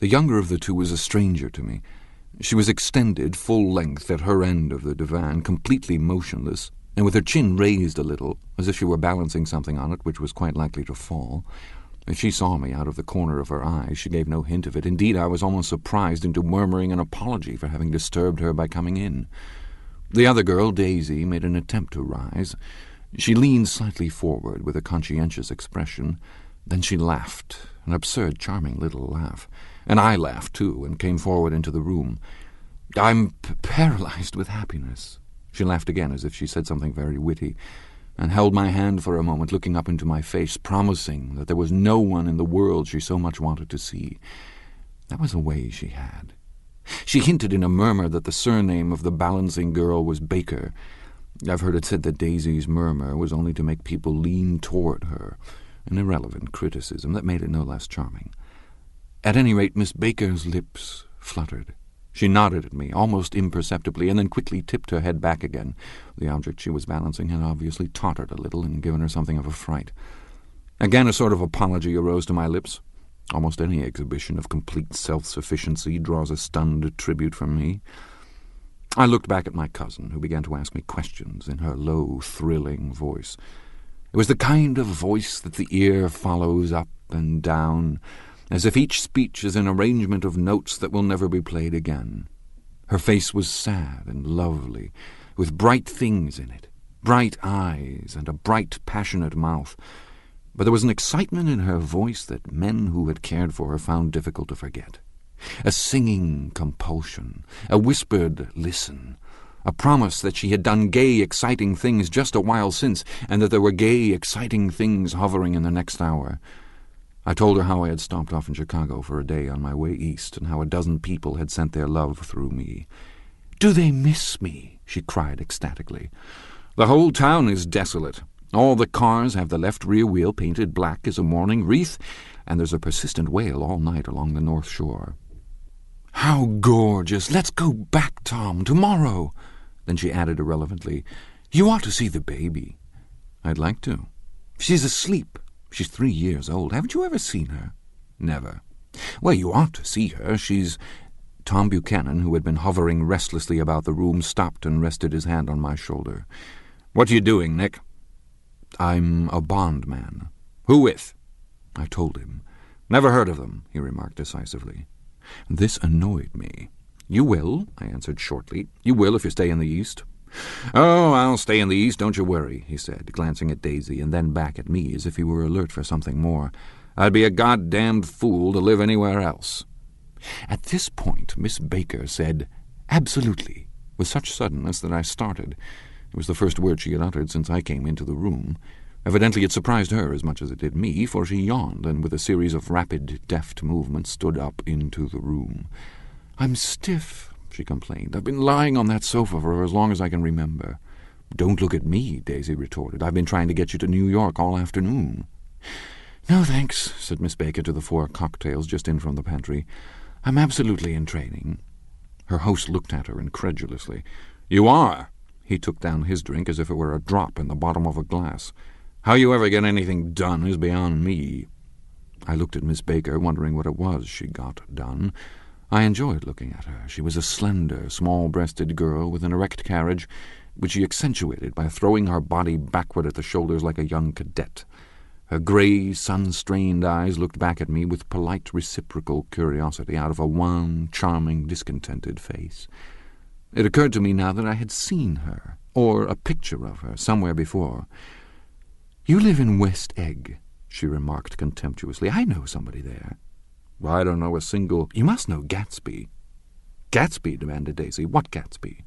The younger of the two was a stranger to me. She was extended full length at her end of the divan, completely motionless, and with her chin raised a little, as if she were balancing something on it which was quite likely to fall. If she saw me out of the corner of her eye, she gave no hint of it. Indeed, I was almost surprised into murmuring an apology for having disturbed her by coming in. The other girl, Daisy, made an attempt to rise. She leaned slightly forward with a conscientious expression. Then she laughed, an absurd, charming little laugh. And I laughed, too, and came forward into the room. I'm p- paralyzed with happiness. She laughed again as if she said something very witty, and held my hand for a moment, looking up into my face, promising that there was no one in the world she so much wanted to see. That was a way she had. She hinted in a murmur that the surname of the balancing girl was Baker. I've heard it said that Daisy's murmur was only to make people lean toward her, an irrelevant criticism that made it no less charming. At any rate, Miss Baker's lips fluttered. She nodded at me, almost imperceptibly, and then quickly tipped her head back again. The object she was balancing had obviously tottered a little and given her something of a fright. Again a sort of apology arose to my lips. Almost any exhibition of complete self-sufficiency draws a stunned tribute from me. I looked back at my cousin, who began to ask me questions in her low, thrilling voice. It was the kind of voice that the ear follows up and down, as if each speech is an arrangement of notes that will never be played again. Her face was sad and lovely, with bright things in it, bright eyes and a bright, passionate mouth. But there was an excitement in her voice that men who had cared for her found difficult to forget. A singing compulsion, a whispered listen, a promise that she had done gay, exciting things just a while since, and that there were gay, exciting things hovering in the next hour. I told her how I had stopped off in Chicago for a day on my way east, and how a dozen people had sent their love through me. Do they miss me? she cried ecstatically. The whole town is desolate. All the cars have the left rear wheel painted black as a mourning wreath, and there's a persistent wail all night along the north shore. How gorgeous! Let's go back, Tom, tomorrow. Then she added irrelevantly, You ought to see the baby. I'd like to. She's asleep. She's three years old. Haven't you ever seen her? Never. Well, you ought to see her. She's. Tom Buchanan, who had been hovering restlessly about the room, stopped and rested his hand on my shoulder. What are you doing, Nick? I'm a bondman. Who with? I told him. Never heard of them, he remarked decisively. This annoyed me. You will, I answered shortly. You will if you stay in the East. Oh, I'll stay in the East, don't you worry, he said, glancing at Daisy and then back at me as if he were alert for something more. I'd be a goddamned fool to live anywhere else. At this point, Miss Baker said, Absolutely, with such suddenness that I started. It was the first word she had uttered since I came into the room. Evidently it surprised her as much as it did me, for she yawned and with a series of rapid, deft movements stood up into the room. I'm stiff, she complained. I've been lying on that sofa for as long as I can remember. Don't look at me, Daisy retorted. I've been trying to get you to New York all afternoon. No, thanks, said Miss Baker to the four cocktails just in from the pantry. I'm absolutely in training. Her host looked at her incredulously. You are? He took down his drink as if it were a drop in the bottom of a glass. How you ever get anything done is beyond me. I looked at Miss Baker, wondering what it was she got done. I enjoyed looking at her. She was a slender, small-breasted girl with an erect carriage, which she accentuated by throwing her body backward at the shoulders like a young cadet. Her grey, sun-strained eyes looked back at me with polite reciprocal curiosity out of a wan, charming, discontented face. It occurred to me now that I had seen her, or a picture of her, somewhere before. You live in West Egg, she remarked contemptuously. I know somebody there. I don't know a single... You must know Gatsby. Gatsby, demanded Daisy. What Gatsby?